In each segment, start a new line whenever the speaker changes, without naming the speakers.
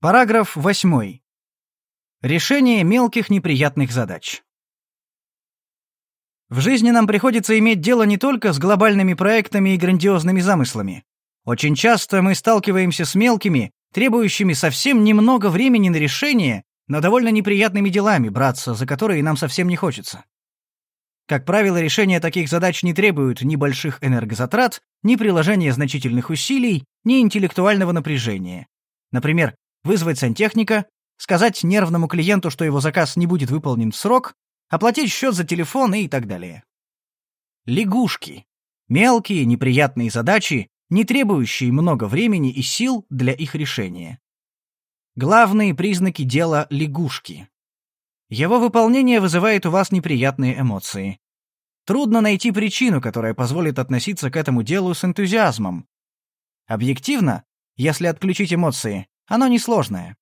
Параграф 8. Решение мелких неприятных задач. В жизни нам приходится иметь дело не только с глобальными проектами и грандиозными замыслами. Очень часто мы сталкиваемся с мелкими, требующими совсем немного времени на решение, но довольно неприятными делами, браться за которые нам совсем не хочется. Как правило, решение таких задач не требует ни больших энергозатрат, ни приложения значительных усилий, ни интеллектуального напряжения. Например, вызвать сантехника, сказать нервному клиенту, что его заказ не будет выполнен в срок, оплатить счет за телефон и так далее. Лягушки. Мелкие, неприятные задачи, не требующие много времени и сил для их решения. Главные признаки дела лягушки. Его выполнение вызывает у вас неприятные эмоции. Трудно найти причину, которая позволит относиться к этому делу с энтузиазмом. Объективно, если отключить эмоции, оно несложное.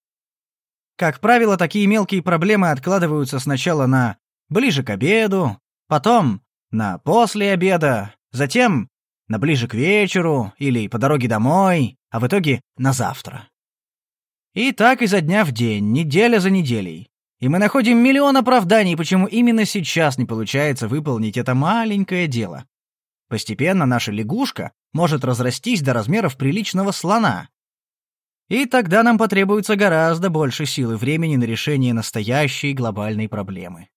Как правило, такие мелкие проблемы откладываются сначала на ближе к обеду, потом на после обеда, затем на ближе к вечеру или по дороге домой, а в итоге на завтра. И так изо дня в день, неделя за неделей. И мы находим миллион оправданий, почему именно сейчас не получается выполнить это маленькое дело. Постепенно наша лягушка может разрастись до размеров приличного слона, и тогда нам потребуется гораздо больше сил и времени на решение настоящей глобальной проблемы.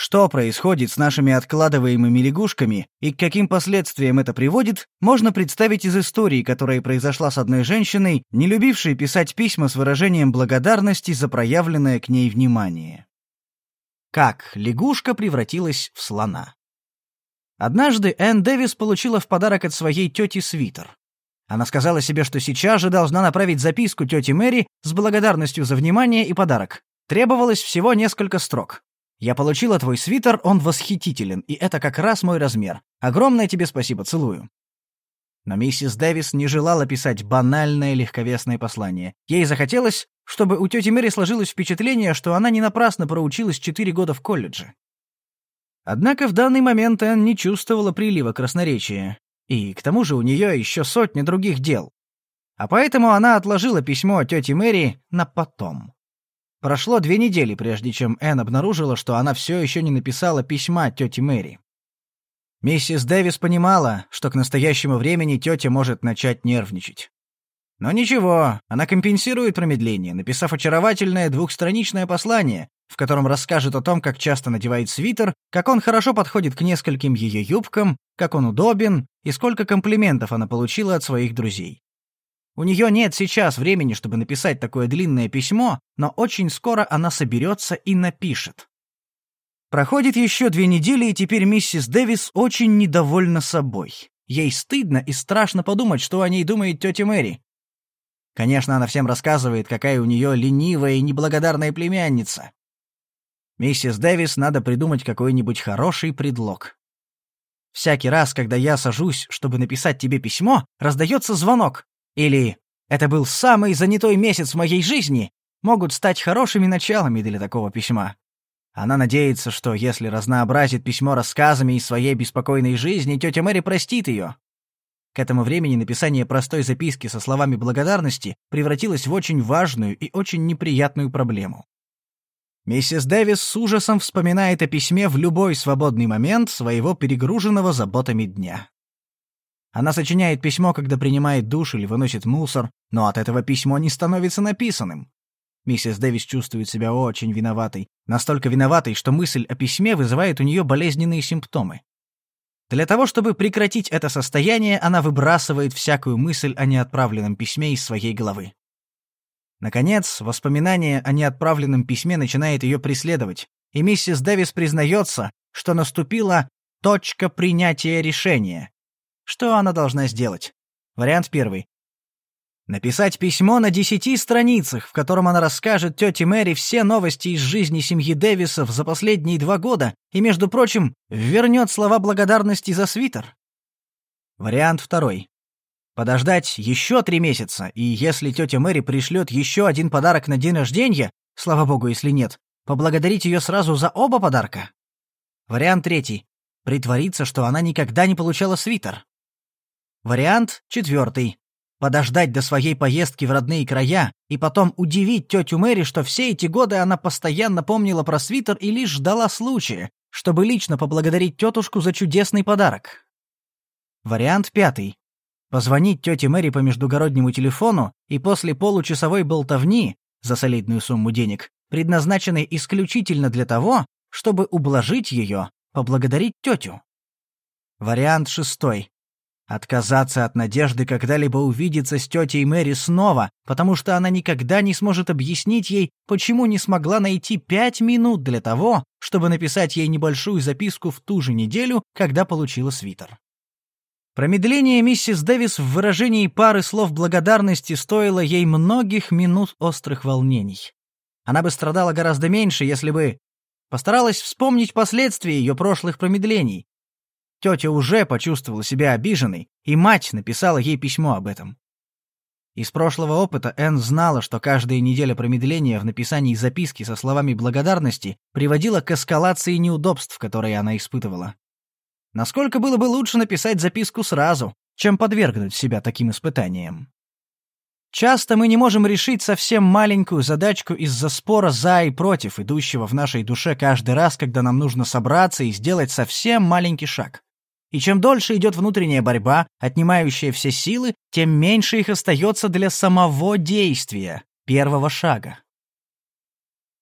Что происходит с нашими откладываемыми лягушками и к каким последствиям это приводит, можно представить из истории, которая произошла с одной женщиной, не любившей писать письма с выражением благодарности за проявленное к ней внимание. Как лягушка превратилась в слона. Однажды Энн Дэвис получила в подарок от своей тети свитер. Она сказала себе, что сейчас же должна направить записку тете Мэри с благодарностью за внимание и подарок. Требовалось всего несколько строк. «Я получила твой свитер, он восхитителен, и это как раз мой размер. Огромное тебе спасибо, целую». Но миссис Дэвис не желала писать банальное легковесное послание. Ей захотелось, чтобы у тети Мэри сложилось впечатление, что она не напрасно проучилась четыре года в колледже. Однако в данный момент Энн не чувствовала прилива красноречия. И к тому же у нее еще сотни других дел. А поэтому она отложила письмо тете Мэри на потом. Прошло две недели, прежде чем Энн обнаружила, что она все еще не написала письма тете Мэри. Миссис Дэвис понимала, что к настоящему времени тетя может начать нервничать. Но ничего, она компенсирует промедление, написав очаровательное двухстраничное послание, в котором расскажет о том, как часто надевает свитер, как он хорошо подходит к нескольким ее юбкам, как он удобен и сколько комплиментов она получила от своих друзей. У нее нет сейчас времени, чтобы написать такое длинное письмо, но очень скоро она соберется и напишет. Проходит еще две недели, и теперь миссис Дэвис очень недовольна собой. Ей стыдно и страшно подумать, что о ней думает тетя Мэри. Конечно, она всем рассказывает, какая у нее ленивая и неблагодарная племянница. Миссис Дэвис надо придумать какой-нибудь хороший предлог. Всякий раз, когда я сажусь, чтобы написать тебе письмо, раздается звонок. Или «Это был самый занятой месяц в моей жизни» могут стать хорошими началами для такого письма. Она надеется, что если разнообразит письмо рассказами из своей беспокойной жизни, тетя Мэри простит ее. К этому времени написание простой записки со словами благодарности превратилось в очень важную и очень неприятную проблему. Миссис Дэвис с ужасом вспоминает о письме в любой свободный момент своего перегруженного заботами дня. Она сочиняет письмо, когда принимает душ или выносит мусор, но от этого письмо не становится написанным. Миссис Дэвис чувствует себя очень виноватой, настолько виноватой, что мысль о письме вызывает у нее болезненные симптомы. Для того, чтобы прекратить это состояние, она выбрасывает всякую мысль о неотправленном письме из своей головы. Наконец, воспоминание о неотправленном письме начинает ее преследовать, и миссис Дэвис признается, что наступила точка принятия решения. Что она должна сделать? Вариант первый. Написать письмо на десяти страницах, в котором она расскажет тете Мэри все новости из жизни семьи Дэвисов за последние два года и, между прочим, вернет слова благодарности за свитер. Вариант второй. Подождать еще три месяца, и если тетя Мэри пришлет еще один подарок на день рождения, слава богу, если нет, поблагодарить ее сразу за оба подарка. Вариант третий. Притвориться, что она никогда не получала свитер. Вариант четвертый. Подождать до своей поездки в родные края и потом удивить тетю Мэри, что все эти годы она постоянно помнила про свитер и лишь ждала случая, чтобы лично поблагодарить тетушку за чудесный подарок. Вариант пятый. Позвонить тете Мэри по междугороднему телефону и после получасовой болтовни за солидную сумму денег, предназначенной исключительно для того, чтобы ублажить ее, поблагодарить тетю. Вариант шестой. Отказаться от надежды когда-либо увидеться с тетей Мэри снова, потому что она никогда не сможет объяснить ей, почему не смогла найти пять минут для того, чтобы написать ей небольшую записку в ту же неделю, когда получила свитер. Промедление миссис Дэвис в выражении пары слов благодарности стоило ей многих минут острых волнений. Она бы страдала гораздо меньше, если бы постаралась вспомнить последствия ее прошлых промедлений, Тетя уже почувствовала себя обиженной, и мать написала ей письмо об этом. Из прошлого опыта Энн знала, что каждая неделя промедления в написании записки со словами благодарности приводила к эскалации неудобств, которые она испытывала. Насколько было бы лучше написать записку сразу, чем подвергнуть себя таким испытаниям? Часто мы не можем решить совсем маленькую задачку из-за спора за и против, идущего в нашей душе каждый раз, когда нам нужно собраться и сделать совсем маленький шаг. И чем дольше идет внутренняя борьба, отнимающая все силы, тем меньше их остается для самого действия, первого шага.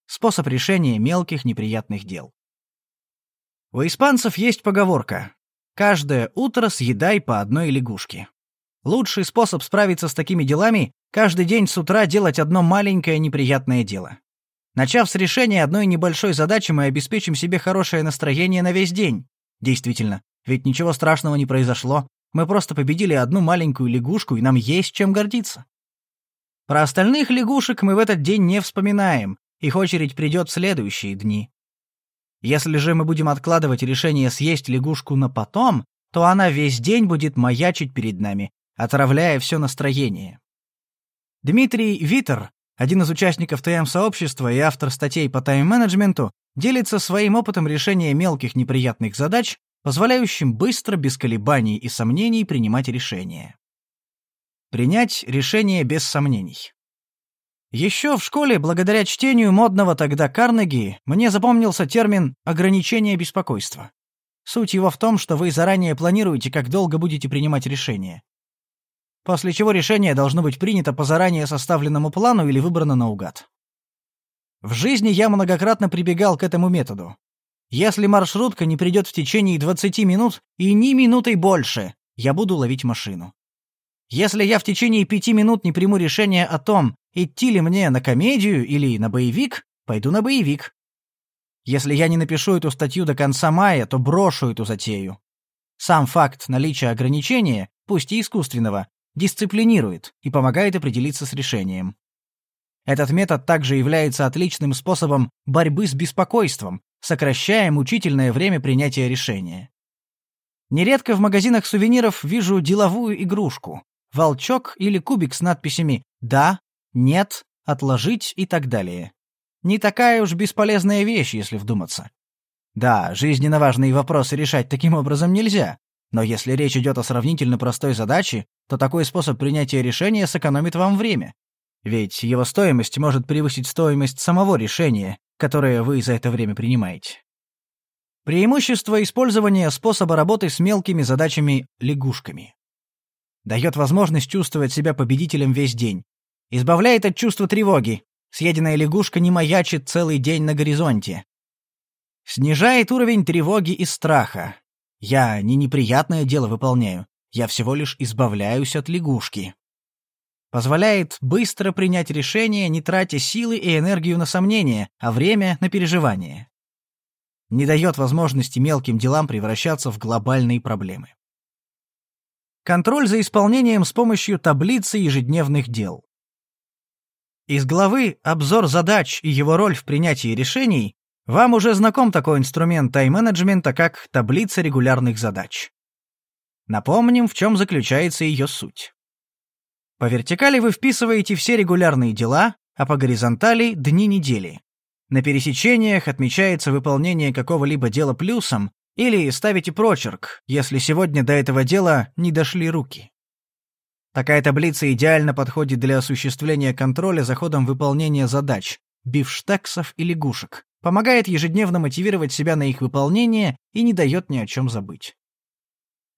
Способ решения мелких неприятных дел. У испанцев есть поговорка «Каждое утро съедай по одной лягушке». Лучший способ справиться с такими делами — каждый день с утра делать одно маленькое неприятное дело. Начав с решения одной небольшой задачи, мы обеспечим себе хорошее настроение на весь день. Действительно, ведь ничего страшного не произошло. Мы просто победили одну маленькую лягушку, и нам есть чем гордиться. Про остальных лягушек мы в этот день не вспоминаем, их очередь придет в следующие дни. Если же мы будем откладывать решение съесть лягушку на потом, то она весь день будет маячить перед нами, отравляя все настроение. Дмитрий Витер, один из участников ТМ-сообщества и автор статей по тайм-менеджменту, делится своим опытом решения мелких неприятных задач позволяющим быстро, без колебаний и сомнений принимать решения. Принять решение без сомнений. Еще в школе, благодаря чтению модного тогда Карнеги, мне запомнился термин «ограничение беспокойства». Суть его в том, что вы заранее планируете, как долго будете принимать решение. После чего решение должно быть принято по заранее составленному плану или выбрано наугад. В жизни я многократно прибегал к этому методу. Если маршрутка не придет в течение 20 минут и ни минутой больше, я буду ловить машину. Если я в течение пяти минут не приму решение о том, идти ли мне на комедию или на боевик, пойду на боевик. Если я не напишу эту статью до конца мая, то брошу эту затею. Сам факт наличия ограничения, пусть и искусственного, дисциплинирует и помогает определиться с решением. Этот метод также является отличным способом борьбы с беспокойством, сокращая мучительное время принятия решения. Нередко в магазинах сувениров вижу деловую игрушку — волчок или кубик с надписями «да», «нет», «отложить» и так далее. Не такая уж бесполезная вещь, если вдуматься. Да, жизненно важные вопросы решать таким образом нельзя, но если речь идет о сравнительно простой задаче, то такой способ принятия решения сэкономит вам время. Ведь его стоимость может превысить стоимость самого решения, которое вы за это время принимаете. Преимущество использования способа работы с мелкими задачами-лягушками. Дает возможность чувствовать себя победителем весь день. Избавляет от чувства тревоги. Съеденная лягушка не маячит целый день на горизонте. Снижает уровень тревоги и страха. Я не неприятное дело выполняю. Я всего лишь избавляюсь от лягушки. Позволяет быстро принять решение, не тратя силы и энергию на сомнения, а время на переживание. Не дает возможности мелким делам превращаться в глобальные проблемы. Контроль за исполнением с помощью таблицы ежедневных дел. Из главы «Обзор задач и его роль в принятии решений» вам уже знаком такой инструмент тайм-менеджмента, как таблица регулярных задач. Напомним, в чем заключается ее суть. По вертикали вы вписываете все регулярные дела, а по горизонтали — дни недели. На пересечениях отмечается выполнение какого-либо дела плюсом или ставите прочерк, если сегодня до этого дела не дошли руки. Такая таблица идеально подходит для осуществления контроля за ходом выполнения задач, бифштексов и лягушек, помогает ежедневно мотивировать себя на их выполнение и не дает ни о чем забыть.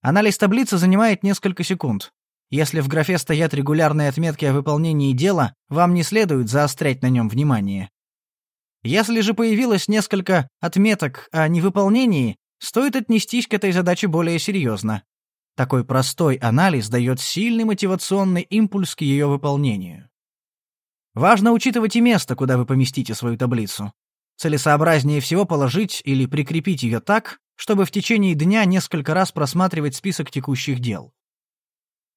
Анализ таблицы занимает несколько секунд. Если в графе стоят регулярные отметки о выполнении дела, вам не следует заострять на нем внимание. Если же появилось несколько отметок о невыполнении, стоит отнестись к этой задаче более серьезно. Такой простой анализ дает сильный мотивационный импульс к ее выполнению. Важно учитывать и место, куда вы поместите свою таблицу. Целесообразнее всего положить или прикрепить ее так, чтобы в течение дня несколько раз просматривать список текущих дел.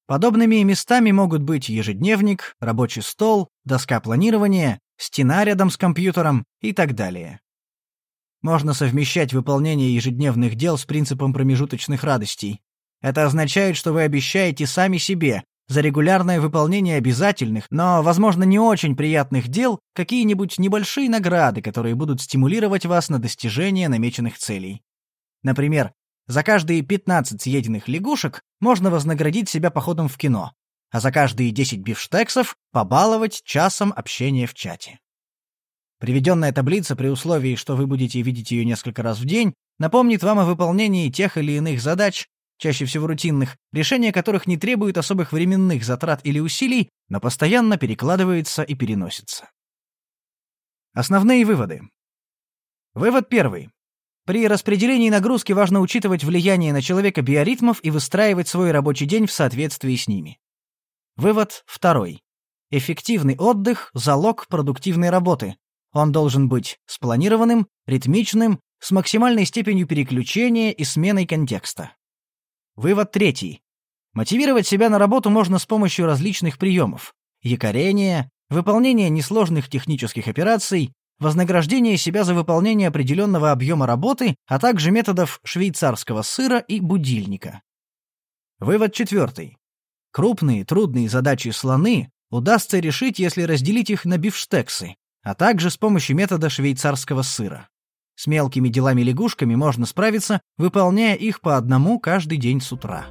Подобными местами могут быть ежедневник, рабочий стол, доска планирования, стена рядом с компьютером и так далее. Можно совмещать выполнение ежедневных дел с принципом промежуточных радостей. Это означает, что вы обещаете сами себе за регулярное выполнение обязательных, но, возможно, не очень приятных дел какие-нибудь небольшие награды, которые будут стимулировать вас на достижение намеченных целей. Например, за каждые 15 съеденных лягушек можно вознаградить себя походом в кино, а за каждые 10 бифштексов побаловать часом общения в чате. Приведенная таблица при условии, что вы будете видеть ее несколько раз в день, напомнит вам о выполнении тех или иных задач, чаще всего рутинных, решение которых не требует особых временных затрат или усилий, но постоянно перекладывается и переносится. Основные выводы. Вывод первый. При распределении нагрузки важно учитывать влияние на человека биоритмов и выстраивать свой рабочий день в соответствии с ними. Вывод второй. Эффективный отдых – залог продуктивной работы. Он должен быть спланированным, ритмичным, с максимальной степенью переключения и сменой контекста. Вывод третий. Мотивировать себя на работу можно с помощью различных приемов. Якорения, выполнения несложных технических операций, вознаграждение себя за выполнение определенного объема работы, а также методов швейцарского сыра и будильника. Вывод четвертый. Крупные, трудные задачи слоны удастся решить, если разделить их на бифштексы, а также с помощью метода швейцарского сыра. С мелкими делами-лягушками можно справиться, выполняя их по одному каждый день с утра.